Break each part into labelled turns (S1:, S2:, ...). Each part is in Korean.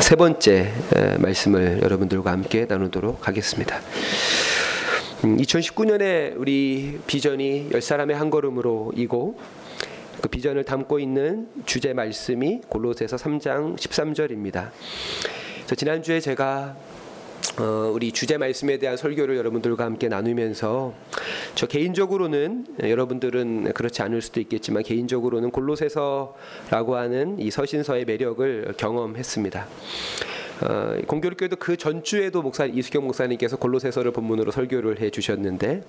S1: 세 번째 말씀을 여러분들과 함께 나누도록 하겠습니다. 2019년에 음, 우리 비전이 열 사람의 한 걸음으로 이고 그 비전을 담고 있는 주제 말씀이 골로새서 3장 13절입니다. 지난주에 제가 어, 우리 주제 말씀에 대한 설교를 여러분들과 함께 나누면서 저 개인적으로는 여러분들은 그렇지 않을 수도 있겠지만 개인적으로는 골로새서라고 하는 이 서신서의 매력을 경험했습니다. 어, 공교롭게도 그 전주에도 목사 이수경 목사님께서 골로새서를 본문으로 설교를 해 주셨는데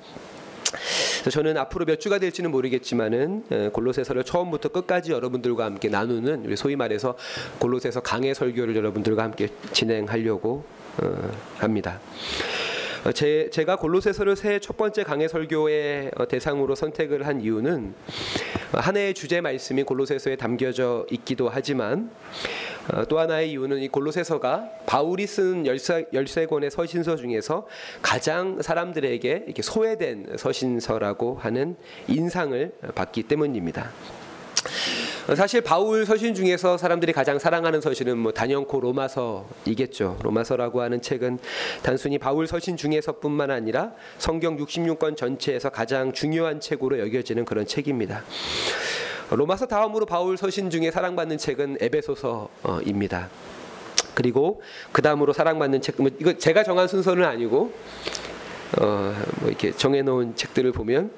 S1: 저는 앞으로 몇 주가 될지는 모르겠지만은 골로새서를 처음부터 끝까지 여러분들과 함께 나누는 소위 말해서 골로새서 강해 설교를 여러분들과 함께 진행하려고 어, 합니다. 어, 제, 제가 골로새서를 새첫 번째 강해 설교의 어, 대상으로 선택을 한 이유는 한 해의 주제 말씀이 골로새서에 담겨져 있기도 하지만 또 하나의 이유는 이 골로새서가 바울이 쓴 열세, 열세 권의 서신서 중에서 가장 사람들에게 이렇게 소외된 서신서라고 하는 인상을 받기 때문입니다. 사실 바울 서신 중에서 사람들이 가장 사랑하는 서신은 뭐 단연코 로마서이겠죠. 로마서라고 하는 책은 단순히 바울 서신 중에서뿐만 아니라 성경 66권 전체에서 가장 중요한 책으로 여겨지는 그런 책입니다. 로마서 다음으로 바울 서신 중에 사랑받는 책은 에베소서입니다. 그리고 그 다음으로 사랑받는 책, 뭐 이거 제가 정한 순서는 아니고 어, 뭐 이렇게 정해놓은 책들을 보면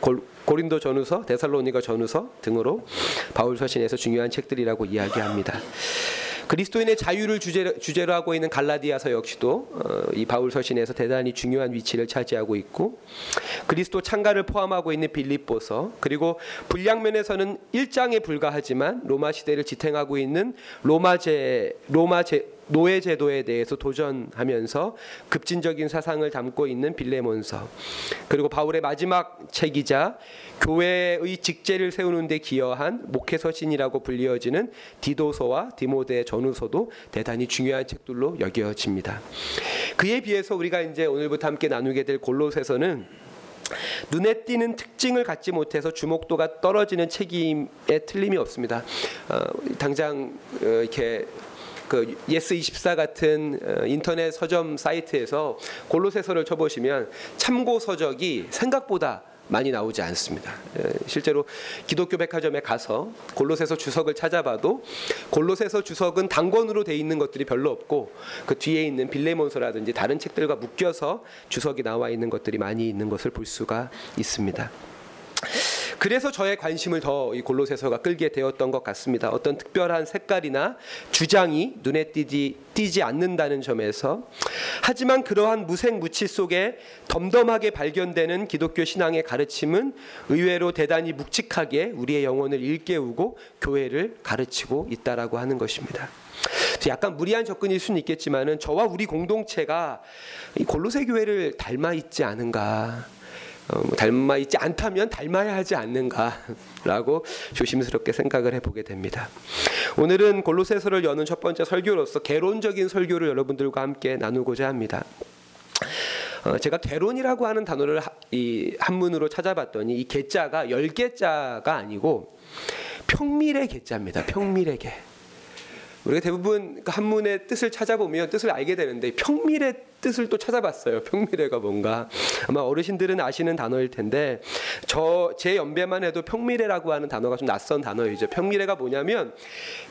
S1: 골, 고린도 전후서, 데살로니가 전후서 등으로 바울 서신에서 중요한 책들이라고 이야기합니다. 그리스도인의 자유를 주제로, 주제로 하고 있는 갈라디아서 역시도 어, 이 바울 서신에서 대단히 중요한 위치를 차지하고 있고 그리스도 창가를 포함하고 있는 빌립보서 그리고 분량면에서는 1장에 불과하지만 로마 시대를 지탱하고 있는 로마제 로마제 노예 제도에 대해서 도전하면서 급진적인 사상을 담고 있는 빌레몬서 그리고 바울의 마지막 책이자 교회의 직제를 세우는 데 기여한 목회 서신이라고 불리어지는 디도서와 디모데 전후서도 대단히 중요한 책들로 여겨집니다. 그에 비해서 우리가 이제 오늘부터 함께 나누게 될 골로새서는 눈에 띄는 특징을 갖지 못해서 주목도가 떨어지는 책임에 틀림이 없습니다. 어, 당장 어, 이렇게 그 예스 24 같은 어, 인터넷 서점 사이트에서 골로새서를 쳐보시면 참고 서적이 생각보다 많이 나오지 않습니다. 예, 실제로 기독교 백화점에 가서 골로새서 주석을 찾아봐도 골로새서 주석은 단권으로 돼 있는 것들이 별로 없고 그 뒤에 있는 빌레몬서라든지 다른 책들과 묶여서 주석이 나와 있는 것들이 많이 있는 것을 볼 수가 있습니다. 그래서 저의 관심을 더 이 골로새서가 끌게 되었던 것 같습니다. 어떤 특별한 색깔이나 주장이 눈에 띄지, 띄지 않는다는 점에서 하지만 그러한 무색무취 속에 덤덤하게 발견되는 기독교 신앙의 가르침은 의외로 대단히 묵직하게 우리의 영혼을 일깨우고 교회를 가르치고 있다라고 하는 것입니다. 약간 무리한 접근일 수는 있겠지만은 저와 우리 공동체가 골로새 교회를 닮아 있지 않은가 닮아 있지 않다면 닮아야 하지 않는가라고 조심스럽게 생각을 해보게 됩니다. 오늘은 골로새서를 여는 첫 번째 설교로서 개론적인 설교를 여러분들과 함께 나누고자 합니다. 어, 제가 개론이라고 하는 단어를 하, 이 한문으로 찾아봤더니 이 개자가 열 개자가 아니고 평밀의 개자입니다. 평밀의 개. 우리가 대부분 그 한문의 뜻을 찾아보면 뜻을 알게 되는데 평밀의 뜻을 또 찾아봤어요. 평밀해가 뭔가 아마 어르신들은 아시는 단어일 텐데 저 제 연배만 해도 평밀해라고 하는 단어가 좀 낯선 단어이죠. 평밀해가 뭐냐면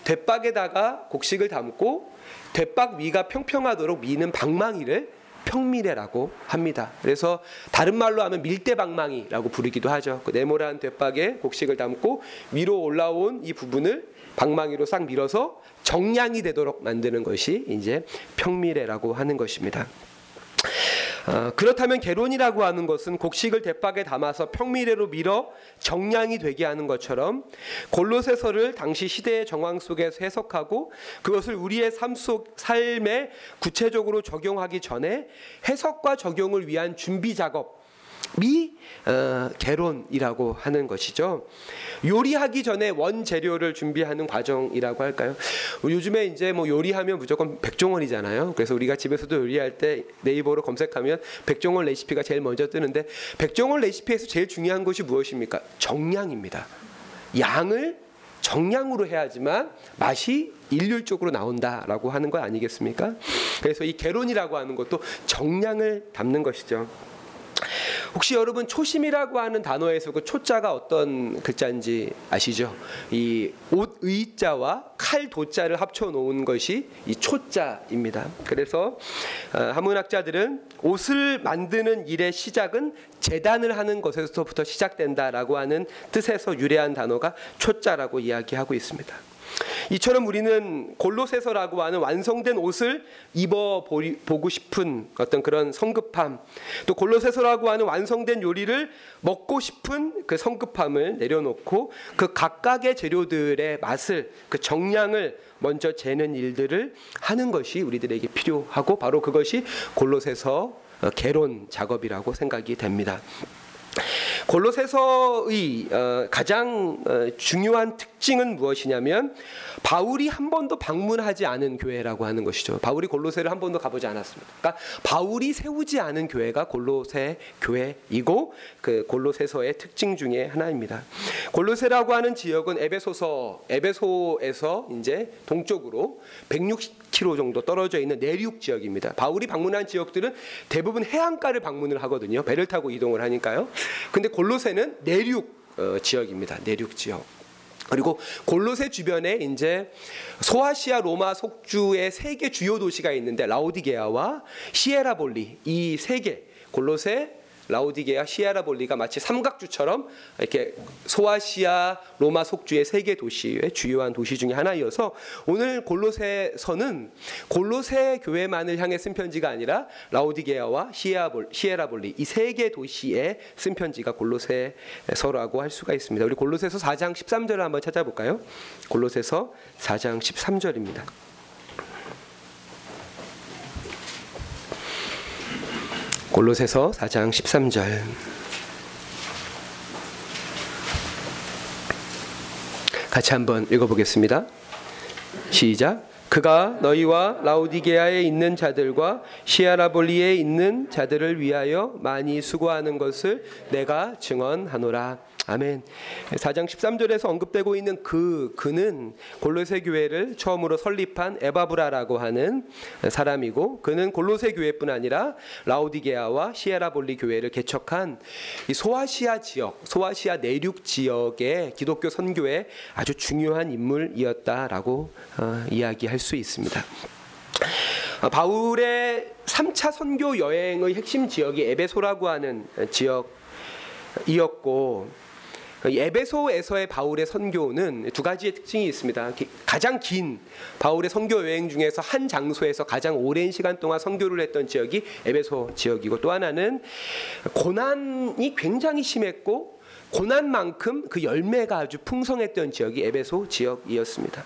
S1: 대박에다가 곡식을 담고 대박 위가 평평하도록 미는 방망이를 평밀해라고 합니다. 그래서 다른 말로 하면 밀대방망이라고 부르기도 하죠. 그 네모난 대박에 곡식을 담고 위로 올라온 이 부분을 방망이로 싹 밀어서 정량이 되도록 만드는 것이 이제 평밀해라고 하는 것입니다. 어, 그렇다면 개론이라고 하는 것은 곡식을 대박에 담아서 평미래로 밀어 정량이 되게 하는 것처럼 골로새서를 당시 시대의 정황 속에서 해석하고 그것을 우리의 삶 속 삶에 구체적으로 적용하기 전에 해석과 적용을 위한 준비 작업 미 어, 개론이라고 하는 것이죠. 요리하기 전에 원재료를 준비하는 과정이라고 할까요? 요즘에 이제 뭐 요리하면 무조건 백종원이잖아요. 그래서 우리가 집에서도 요리할 때 네이버로 검색하면 백종원 레시피가 제일 먼저 뜨는데 백종원 레시피에서 제일 중요한 것이 무엇입니까? 정량입니다. 양을 정량으로 해야지만 맛이 일률적으로 나온다라고 하는 거 아니겠습니까? 그래서 이 개론이라고 하는 것도 정량을 담는 것이죠. 혹시 여러분 초심이라고 하는 단어에서 그 초자가 어떤 글자인지 아시죠? 이 옷 의자와 칼 도자를 합쳐 놓은 것이 이 초자입니다. 그래서 어, 한문학자들은 옷을 만드는 일의 시작은 재단을 하는 것에서부터 시작된다라고 하는 뜻에서 유래한 단어가 초자라고 이야기하고 있습니다. 이처럼 우리는 골로새서라고 하는 완성된 옷을 입어 보고 싶은 어떤 그런 성급함, 또 골로새서라고 하는 완성된 요리를 먹고 싶은 그 성급함을 내려놓고 그 각각의 재료들의 맛을 그 정량을 먼저 재는 일들을 하는 것이 우리들에게 필요하고 바로 그것이 골로새서 개론 작업이라고 생각이 됩니다. 골로새서의 어, 가장 어, 중요한 특징은 무엇이냐면 바울이 한 번도 방문하지 않은 교회라고 하는 것이죠. 바울이 골로새를 한 번도 가보지 않았습니다. 그러니까 바울이 세우지 않은 교회가 골로새 교회이고 그 골로새서의 특징 중에 하나입니다. 골로새라고 하는 지역은 에베소서 에베소에서 이제 동쪽으로 160km 정도 떨어져 있는 내륙 지역입니다. 바울이 방문한 지역들은 대부분 해안가를 방문을 하거든요. 배를 타고 이동을 하니까요. 근데 골로새는 내륙 어, 지역입니다. 내륙 지역. 그리고 골로새 주변에 이제 소아시아 로마 속주의 세 개 주요 도시가 있는데 라오디게아와 시에라볼리 이 세 개 골로새 라우디게아 시아라볼리가 마치 삼각주처럼 이렇게 소아시아 로마 속주의 세계 도시의 주요한 도시 중의 하나이어서 오늘 골로새서는 골로새 교회만을 향해 쓴 편지가 아니라 라우디게아와 시에라볼리 이 세 개 도시에 쓴 편지가 골로새서라고 할 수가 있습니다. 우리 골로새서 4장 13절을 한번 찾아볼까요? 골로새서 4장 13절입니다. 골로새서 4장 13절 같이 한번 읽어보겠습니다. 시작. 그가 너희와 라우디게아에 있는 자들과 시아라볼리에 있는 자들을 위하여 많이 수고하는 것을 내가 증언하노라. 아멘. 4장 13절에서 언급되고 있는 그 그는 골로새 교회를 처음으로 설립한 에바브라라고 하는 사람이고 그는 골로새 교회뿐 아니라 라우디게아와 시에라볼리 교회를 개척한 이 소아시아 지역, 소아시아 내륙 지역의 기독교 선교에 아주 중요한 인물이었다라고 어, 이야기할 수 있습니다. 어, 바울의 3차 선교 여행의 핵심 지역이 에베소라고 하는 지역 이었고 에베소에서의 바울의 선교는 두 가지의 특징이 있습니다. 가장 긴 바울의 선교 여행 중에서 한 장소에서 가장 오랜 시간 동안 선교를 했던 지역이 에베소 지역이고 또 하나는 고난이 굉장히 심했고 고난만큼 그 열매가 아주 풍성했던 지역이 에베소 지역이었습니다.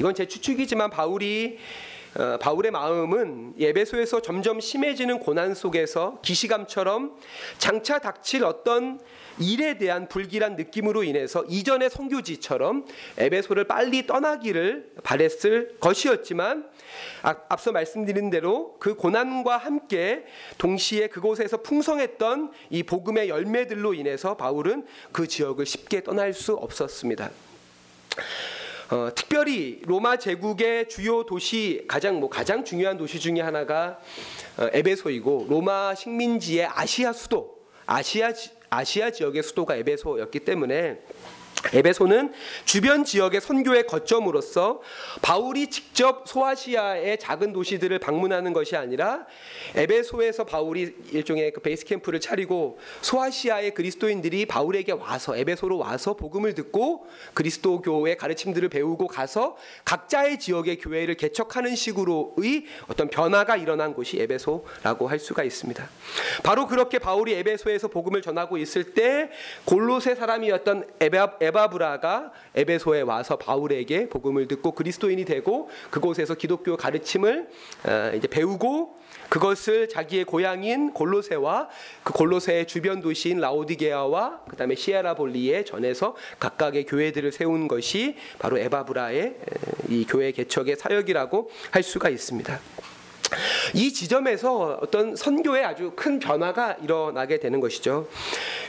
S1: 이건 제 추측이지만 바울이 어, 바울의 마음은 예배소에서 점점 심해지는 고난 속에서 기시감처럼 장차 닥칠 어떤 일에 대한 불길한 느낌으로 인해서 이전의 성교지처럼 에베소를 빨리 떠나기를 바랬을 것이었지만 아, 앞서 말씀드린 대로 그 고난과 함께 동시에 그곳에서 풍성했던 이 복음의 열매들로 인해서 바울은 그 지역을 쉽게 떠날 수 없었습니다. 어, 특별히 로마 제국의 주요 도시 가장 뭐 가장 중요한 도시 중에 하나가 어, 에베소이고 로마 식민지의 아시아 수도 아시아 아시아 지역의 수도가 에베소였기 때문에 에베소는 주변 지역의 선교의 거점으로서 바울이 직접 소아시아의 작은 도시들을 방문하는 것이 아니라 에베소에서 바울이 일종의 그 베이스 캠프를 차리고 소아시아의 그리스도인들이 바울에게 와서 에베소로 와서 복음을 듣고 그리스도교의 가르침들을 배우고 가서 각자의 지역의 교회를 개척하는 식으로의 어떤 변화가 일어난 곳이 에베소라고 할 수가 있습니다. 바로 그렇게 바울이 에베소에서 복음을 전하고 있을 때 골로새 사람이었던 에베 에바브라가 에베소에 와서 바울에게 복음을 듣고 그리스도인이 되고 그곳에서 기독교 가르침을 어, 이제 배우고 그것을 자기의 고향인 골로새와 그 골로새의 주변 도시인 라오디게아와 그다음에 시아라볼리에 전해서 각각의 교회들을 세운 것이 바로 에바브라의 이 교회 개척의 사역이라고 할 수가 있습니다. 이 지점에서 어떤 선교에 아주 큰 변화가 일어나게 되는 것이죠.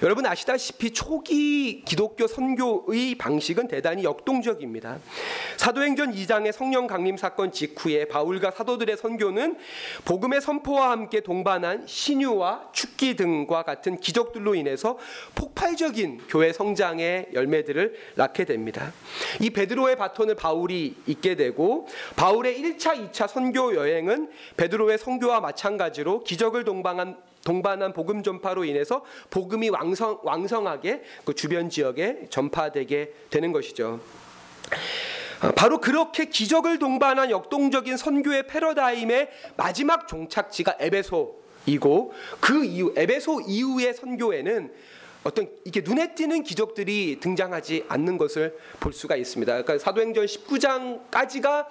S1: 여러분 아시다시피 초기 기독교 선교의 방식은 대단히 역동적입니다. 사도행전 2장의 성령 강림 사건 직후에 바울과 사도들의 선교는 복음의 선포와 함께 동반한 신유와 축기 등과 같은 기적들로 인해서 폭발적인 교회 성장의 열매들을 낳게 됩니다. 이 베드로의 바톤을 바울이 잇게 되고 바울의 1차, 2차 선교 여행은 베드로의 선교와 마찬가지로 기적을 동반한 동반한 복음 전파로 인해서 복음이 왕성 왕성하게 그 주변 지역에 전파되게 되는 것이죠. 아, 바로 그렇게 기적을 동반한 역동적인 선교의 패러다임의 마지막 종착지가 에베소 이고 그 이후 에베소 이후의 선교에는 어떤 이게 눈에 띄는 기적들이 등장하지 않는 것을 볼 수가 있습니다. 그러니까 사도행전 19장까지가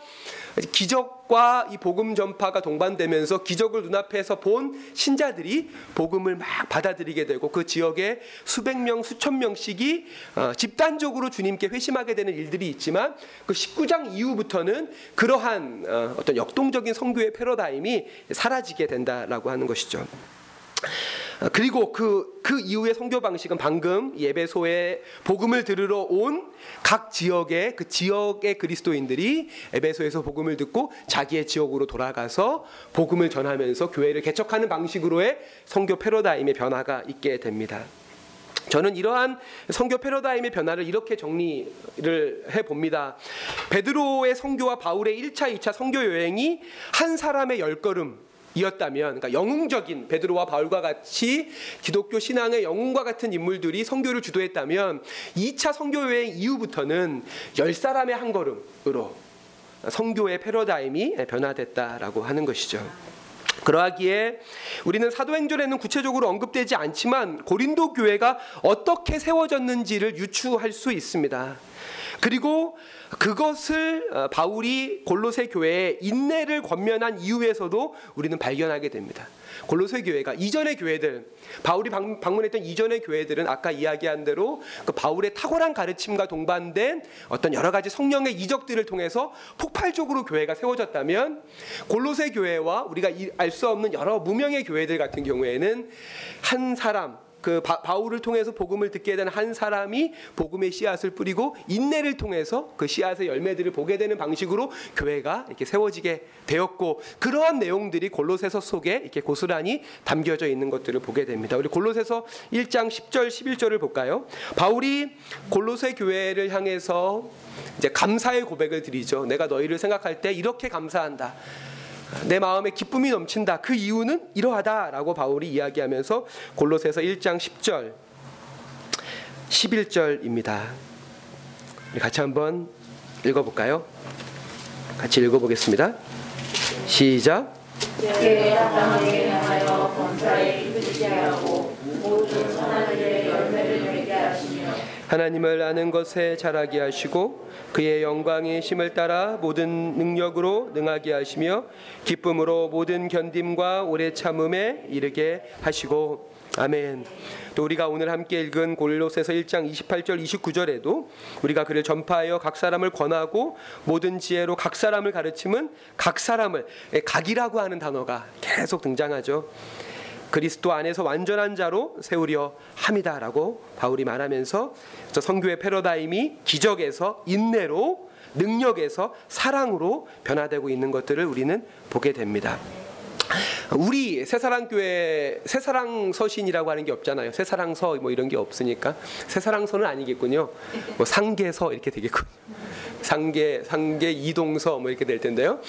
S1: 기적과 이 복음 전파가 동반되면서 기적을 눈앞에서 본 신자들이 복음을 막 받아들이게 되고 그 지역에 수백 명, 수천 명씩이 어, 집단적으로 주님께 회심하게 되는 일들이 있지만 그 19장 이후부터는 그러한 어, 어떤 역동적인 성교의 패러다임이 사라지게 된다라고 하는 것이죠. 아, 그리고 그, 그 이후의 성교 방식은 방금 예배소에 복음을 들으러 온 각 지역의 그 지역의 그리스도인들이 에베소에서 복음을 듣고 자기의 지역으로 돌아가서 복음을 전하면서 교회를 개척하는 방식으로의 성교 패러다임의 변화가 있게 됩니다. 저는 이러한 성교 패러다임의 변화를 이렇게 정리를 해 봅니다. 베드로의 성교와 바울의 1차, 2차 성교 여행이 한 사람의 열걸음 이었다면 그러니까 영웅적인 베드로와 바울과 같이 기독교 신앙의 영웅과 같은 인물들이 선교를 주도했다면 2차 선교 여행 이후부터는 열 사람의 한 걸음으로 선교의 패러다임이 변화됐다라고 하는 것이죠. 그러하기에 우리는 사도행전에는 구체적으로 언급되지 않지만 고린도 교회가 어떻게 세워졌는지를 유추할 수 있습니다. 그리고 그것을 어, 바울이 골로새 교회에 인내를 권면한 이유에서도 우리는 발견하게 됩니다. 골로새 교회가 이전의 교회들 바울이 방문했던 이전의 교회들은 아까 이야기한 대로 그 바울의 탁월한 가르침과 동반된 어떤 여러 가지 성령의 이적들을 통해서 폭발적으로 교회가 세워졌다면 골로새 교회와 우리가 알 수 없는 여러 무명의 교회들 같은 경우에는 한 사람 그 바, 울을 통해서 복음을 듣게 된 한 사람이 복음의 씨앗을 뿌리고 인내를 통해서 그 씨앗의 열매들을 보게 되는 방식으로 교회가 이렇게 세워지게 되었고 그러한 내용들이 골로새서 속에 이렇게 고스란히 담겨져 있는 것들을 보게 됩니다. 우리 골로새서 1장 10절 11절을 볼까요? 바울이 골로새 교회를 향해서 이제 감사의 고백을 드리죠. 내가 너희를 생각할 때 이렇게 감사한다. 내 마음에 기쁨이 넘친다. 그 이유는 이러하다라고 바울이 이야기하면서 골로새서 1장 10절 11절입니다. 같이 한번 읽어 볼까요? 같이 읽어 보겠습니다. 시작. 하나님을 아는 것에 자라게 하시고 그의 영광의 힘을 따라 모든 능력으로 능하게 하시며 기쁨으로 모든 견딤과 오래 참음에 이르게 하시고 아멘. 또 우리가 오늘 함께 읽은 골로새서 1장 28절 29절에도 우리가 그를 전파하여 각 사람을 권하고 모든 지혜로 각 사람을 가르침은 각 사람을 각이라고 하는 단어가 계속 등장하죠. 그리스도 안에서 완전한 자로 세우려 함이다라고 바울이 말하면서 저 성교의 패러다임이 기적에서 인내로 능력에서 사랑으로 변화되고 있는 것들을 우리는 보게 됩니다. 우리 새사랑 교회 새사랑 서신이라고 하는 게 없잖아요. 새사랑서 뭐 이런 게 없으니까 새사랑서는 아니겠군요. 뭐 상계서 이렇게 되겠군요. 상계 상계 이동서 뭐 이렇게 될 텐데요.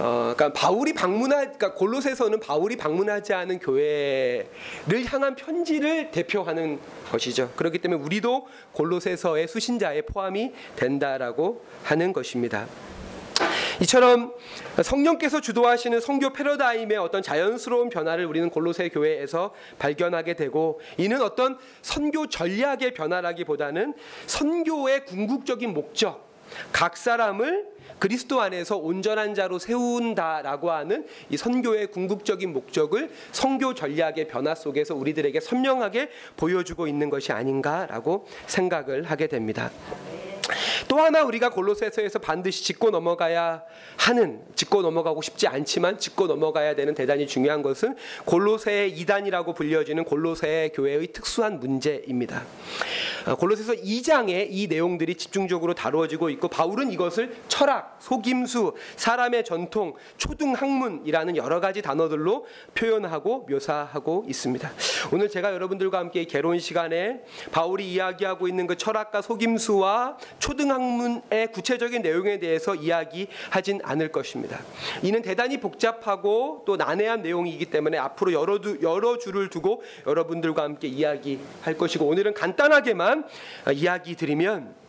S1: 어, 그러니까 바울이 방문하, 그러니까 골로새서는 바울이 방문하지 않은 교회를 향한 편지를 대표하는 것이죠. 그렇기 때문에 우리도 골로새서의 수신자에 포함이 된다라고 하는 것입니다. 이처럼 성령께서 주도하시는 성교 패러다임의 어떤 자연스러운 변화를 우리는 골로새 교회에서 발견하게 되고 이는 어떤 선교 전략의 변화라기보다는 선교의 궁극적인 목적, 각 사람을 그리스도 안에서 온전한 자로 세운다라고 하는 이 선교의 궁극적인 목적을 선교 전략의 변화 속에서 우리들에게 선명하게 보여주고 있는 것이 아닌가라고 생각을 하게 됩니다. 또 하나 우리가 골로새서에서 반드시 짚고 넘어가야 하는 짚고 넘어가고 싶지 않지만 짚고 넘어가야 되는 대단히 중요한 것은 골로새의 이단이라고 불려지는 골로새 교회의 특수한 문제입니다. 아, 골로새서 2장에 이 내용들이 집중적으로 다루어지고 있고 바울은 이것을 철학, 속임수, 사람의 전통, 초등 학문이라는 여러 가지 단어들로 표현하고 묘사하고 있습니다. 오늘 제가 여러분들과 함께 개론 시간에 바울이 이야기하고 있는 그 철학과 속임수와 초등학문의 구체적인 내용에 대해서 이야기하진 않을 것입니다. 이는 대단히 복잡하고 또 난해한 내용이기 때문에 앞으로 여러, 두, 여러 줄을 두고 여러분들과 함께 이야기할 것이고 오늘은 간단하게만 이야기 드리면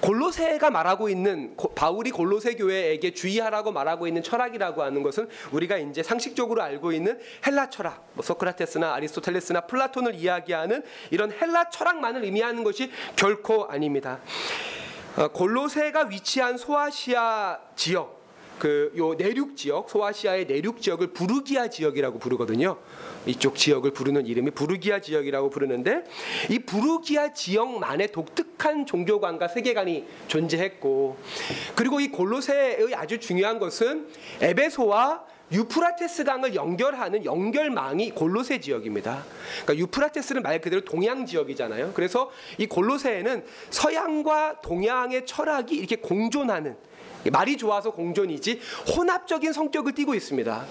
S1: 골로새가 말하고 있는 바울이 골로새 교회에게 주의하라고 말하고 있는 철학이라고 하는 것은 우리가 이제 상식적으로 알고 있는 헬라 철학, 뭐 소크라테스나 아리스토텔레스나 플라톤을 이야기하는 이런 헬라 철학만을 의미하는 것이 결코 아닙니다. 어, 골로새가 위치한 소아시아 지역 그 요 내륙 지역 소아시아의 내륙 지역을 부르기아 지역이라고 부르거든요. 이쪽 지역을 부르는 이름이 부르기아 지역이라고 부르는데 이 부르기아 지역만의 독특한 종교관과 세계관이 존재했고 그리고 이 골로새의 아주 중요한 것은 에베소와 유프라테스 강을 연결하는 연결망이 골로새 지역입니다. 그러니까 유프라테스는 말 그대로 동양 지역이잖아요. 그래서 이 골로새에는 서양과 동양의 철학이 이렇게 공존하는 말이 좋아서 공존이지 혼합적인 성격을 띠고 있습니다.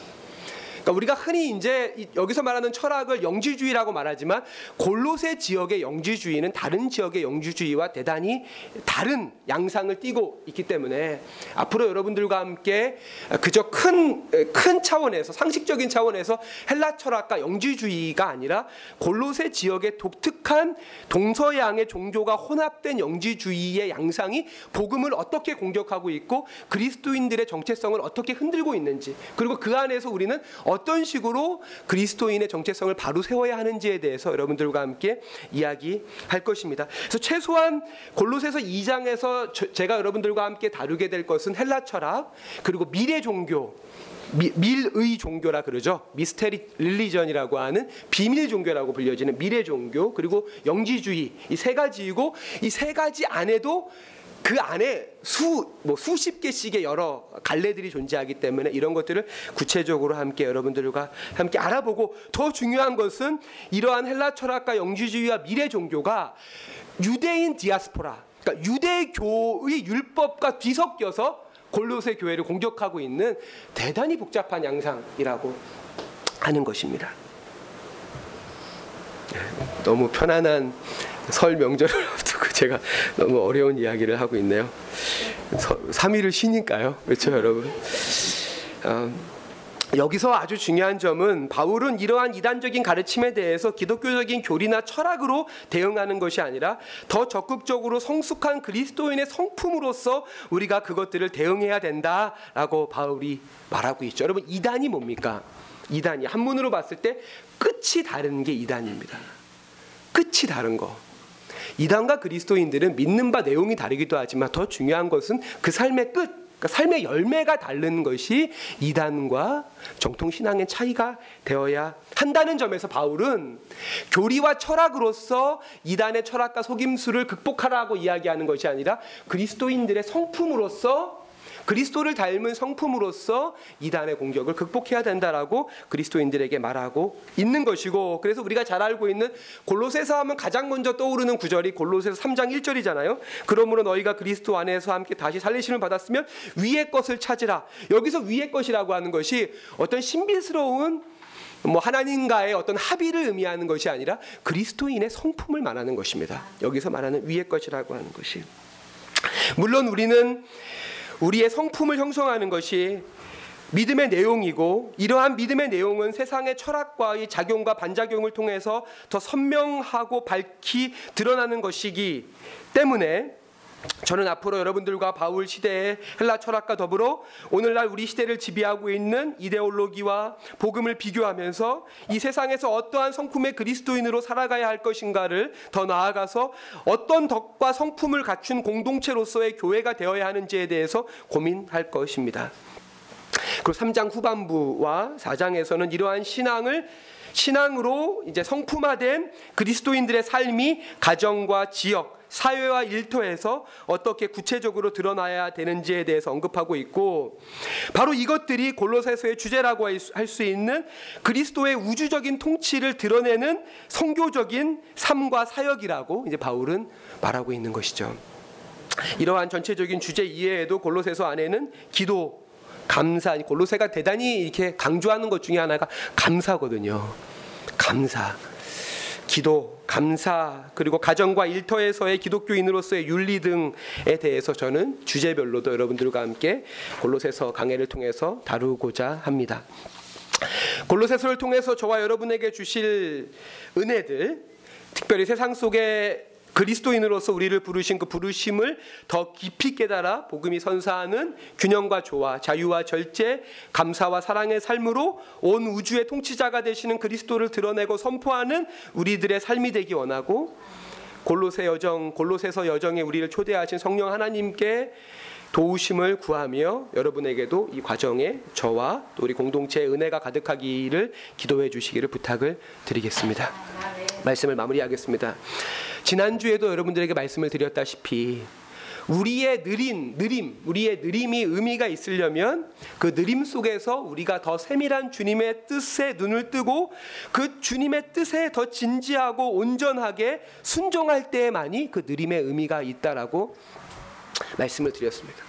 S1: 그러니까 우리가 흔히 이제 여기서 말하는 철학을 영지주의라고 말하지만 골로새 지역의 영지주의는 다른 지역의 영지주의와 대단히 다른 양상을 띠고 있기 때문에 앞으로 여러분들과 함께 그저 큰, 큰 차원에서 상식적인 차원에서 헬라 철학과 영지주의가 아니라 골로새 지역의 독특한 동서양의 종교가 혼합된 영지주의의 양상이 복음을 어떻게 공격하고 있고 그리스도인들의 정체성을 어떻게 흔들고 있는지 그리고 그 안에서 우리는 어떤 식으로 그리스도인의 정체성을 바로 세워야 하는지에 대해서 여러분들과 함께 이야기할 것입니다. 그래서 최소한 골로새서 2장에서 제가 여러분들과 함께 다루게 될 것은 헬라 철학 그리고 미래 종교 미, 밀의 종교라 그러죠. 미스테리 릴리전이라고 하는 비밀 종교라고 불려지는 미래 종교 그리고 영지주의 이 세 가지이고 이 세 가지 안에도 그 안에 수 뭐 수십 개씩의 여러 갈래들이 존재하기 때문에 이런 것들을 구체적으로 함께 여러분들과 함께 알아보고 더 중요한 것은 이러한 헬라 철학과 영지주의와 미래 종교가 유대인 디아스포라 그러니까 유대교의 율법과 뒤섞여서 골로새 교회를 공격하고 있는 대단히 복잡한 양상이라고 하는 것입니다. 네, 너무 편안한 설 명절을 앞두고 제가 너무 어려운 이야기를 하고 있네요. 3일을 쉬니까요. 그렇죠, 여러분? 어, 여기서 아주 중요한 점은 바울은 이러한 이단적인 가르침에 대해서 기독교적인 교리나 철학으로 대응하는 것이 아니라 더 적극적으로 성숙한 그리스도인의 성품으로서 우리가 그것들을 대응해야 된다라고 바울이 말하고 있죠. 여러분 이단이 뭡니까? 이단이 한문으로 봤을 때 끝이 다른 게 이단입니다. 끝이 다른 거. 이단과 그리스도인들은 믿는 바 내용이 다르기도 하지만 더 중요한 것은 그 삶의 끝, 그러니까 삶의 열매가 다른 것이 이단과 정통 신앙의 차이가 되어야 한다는 점에서 바울은 교리와 철학으로서 이단의 철학과 속임수를 극복하라고 이야기하는 것이 아니라 그리스도인들의 성품으로서 그리스도를 닮은 성품으로서 이단의 공격을 극복해야 된다라고 그리스도인들에게 말하고 있는 것이고 그래서 우리가 잘 알고 있는 골로새서 하면 가장 먼저 떠오르는 구절이 골로새서 3장 1절이잖아요. 그러므로 너희가 그리스도 안에서 함께 다시 살리심을 받았으면 위의 것을 찾으라. 여기서 위의 것이라고 하는 것이 어떤 신비스러운 뭐 하나님과의 어떤 합의를 의미하는 것이 아니라 그리스도인의 성품을 말하는 것입니다. 여기서 말하는 위의 것이라고 하는 것이 물론 우리는 우리의 성품을 형성하는 것이 믿음의 내용이고 이러한 믿음의 내용은 세상의 철학과의 작용과 반작용을 통해서 더 선명하고 밝히 드러나는 것이기 때문에 저는 앞으로 여러분들과 바울 시대의 헬라 철학과 더불어 오늘날 우리 시대를 지배하고 있는 이데올로기와 복음을 비교하면서 이 세상에서 어떠한 성품의 그리스도인으로 살아가야 할 것인가를 더 나아가서 어떤 덕과 성품을 갖춘 공동체로서의 교회가 되어야 하는지에 대해서 고민할 것입니다. 그리고 3장 후반부와 4장에서는 이러한 신앙을 신앙으로 이제 성품화된 그리스도인들의 삶이 가정과 지역, 사회와 일터에서 어떻게 구체적으로 드러나야 되는지에 대해서 언급하고 있고 바로 이것들이 골로새서의 주제라고 할 수 있는 그리스도의 우주적인 통치를 드러내는 성교적인 삶과 사역이라고 이제 바울은 말하고 있는 것이죠. 이러한 전체적인 주제 이외에도 골로새서 안에는 기도, 감사, 골로새가 대단히 이렇게 강조하는 것 중에 하나가 감사거든요. 감사. 기도, 감사, 그리고 가정과 일터에서의 기독교인으로서의 윤리 등에 대해서 저는 주제별로도 여러분들과 함께 골로새서 강해를 통해서 다루고자 합니다. 골로새서를 통해서 저와 여러분에게 주실 은혜들, 특별히 세상 속에 그리스도인으로서 우리를 부르신 그 부르심을 더 깊이 깨달아 복음이 선사하는 균형과 조화, 자유와 절제, 감사와 사랑의 삶으로 온 우주의 통치자가 되시는 그리스도를 드러내고 선포하는 우리들의 삶이 되기 원하고 골로새 여정, 골로새서 여정에 우리를 초대하신 성령 하나님께 도우심을 구하며 여러분에게도 이 과정에 저와 또 우리 공동체의 은혜가 가득하기를 기도해 주시기를 부탁을 드리겠습니다. 말씀을 마무리하겠습니다. 지난주에도 여러분들에게 말씀을 드렸다시피 우리의 느린 느림, 우리의 느림이 의미가 있으려면 그 느림 속에서 우리가 더 세밀한 주님의 뜻에 눈을 뜨고 그 주님의 뜻에 더 진지하고 온전하게 순종할 때에만이 그 느림의 의미가 있다라고 말씀을 드렸습니다.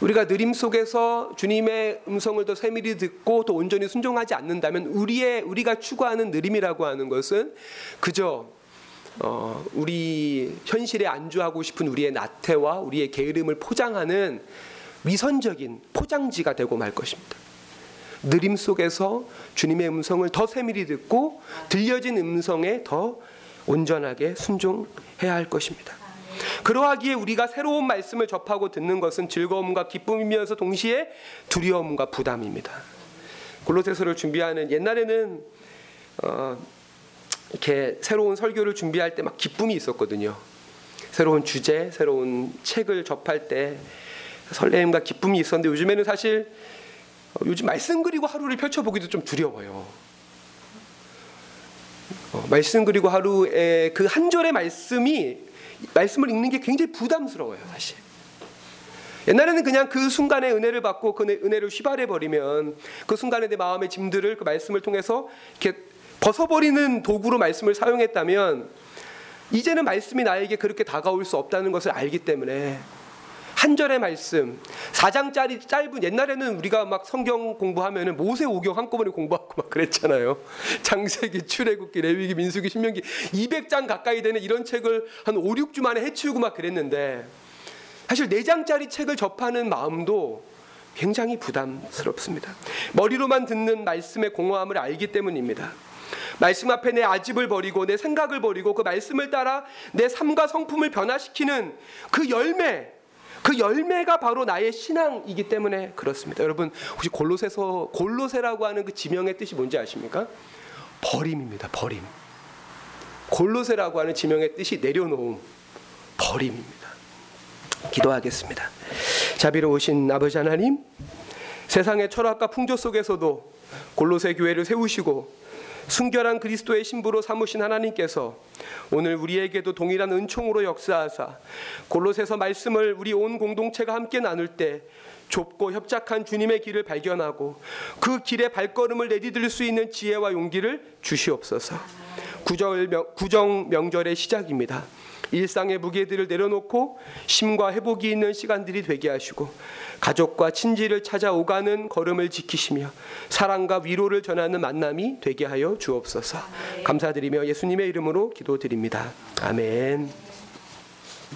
S1: 우리가 느림 속에서 주님의 음성을 더 세밀히 듣고 또 온전히 순종하지 않는다면 우리의 우리가 추구하는 느림이라고 하는 것은 그저 어, 우리 현실에 안주하고 싶은 우리의 나태와 우리의 게으름을 포장하는 위선적인 포장지가 되고 말 것입니다. 느림 속에서 주님의 음성을 더 세밀히 듣고 들려진 음성에 더 온전하게 순종해야 할 것입니다. 그러하기에 우리가 새로운 말씀을 접하고 듣는 것은 즐거움과 기쁨이면서 동시에 두려움과 부담입니다. 골로새서를 준비하는 옛날에는 어, 이렇게 새로운 설교를 준비할 때 막 기쁨이 있었거든요. 새로운 주제, 새로운 책을 접할 때 설렘과 기쁨이 있었는데 요즘에는 사실 어, 요즘 말씀 그리고 하루를 펼쳐보기도 좀 두려워요. 어, 말씀 그리고 하루의 그 한 절의 말씀이 말씀을 읽는 게 굉장히 부담스러워요, 사실. 옛날에는 그냥 그 순간에 은혜를 받고 그 은혜를 휘발해 버리면 그 순간에 내 마음의 짐들을 그 말씀을 통해서 이렇게 벗어버리는 도구로 말씀을 사용했다면 이제는 말씀이 나에게 그렇게 다가올 수 없다는 것을 알기 때문에 한 절의 말씀, 4장짜리 짧은 옛날에는 우리가 막 성경 공부하면은 모세 오경 한꺼번에 공부하고 막 그랬잖아요. 장세기, 출애굽기, 레위기, 민수기, 신명기 200장 가까이 되는 이런 책을 한 5, 6주 만에 해치우고 막 그랬는데 사실 4장짜리 책을 접하는 마음도 굉장히 부담스럽습니다. 머리로만 듣는 말씀의 공허함을 알기 때문입니다. 말씀 앞에 내 아집을 버리고 내 생각을 버리고 그 말씀을 따라 내 삶과 성품을 변화시키는 그 열매 그 열매가 바로 나의 신앙이기 때문에 그렇습니다. 여러분 혹시 골로새서 골로새라고 하는 그 지명의 뜻이 뭔지 아십니까? 버림입니다. 버림. 골로새라고 하는 지명의 뜻이 내려놓음, 버림입니다. 기도하겠습니다. 자비로우신 아버지 하나님, 세상의 철학과 풍조 속에서도 골로새 교회를 세우시고 순결한 그리스도의 신부로 삼으신 하나님께서 오늘 우리에게도 동일한 은총으로 역사하사 골로새서 말씀을 우리 온 공동체가 함께 나눌 때 좁고 협착한 주님의 길을 발견하고 그 길에 발걸음을 내디딜 수 있는 지혜와 용기를 주시옵소서. 구정 명절의 시작입니다. 일상의 무게들을 내려놓고 심과 회복이 있는 시간들이 되게 하시고 가족과 친지를 찾아오가는 걸음을 지키시며 사랑과 위로를 전하는 만남이 되게 하여 주옵소서. 감사드리며 예수님의 이름으로 기도드립니다. 아멘.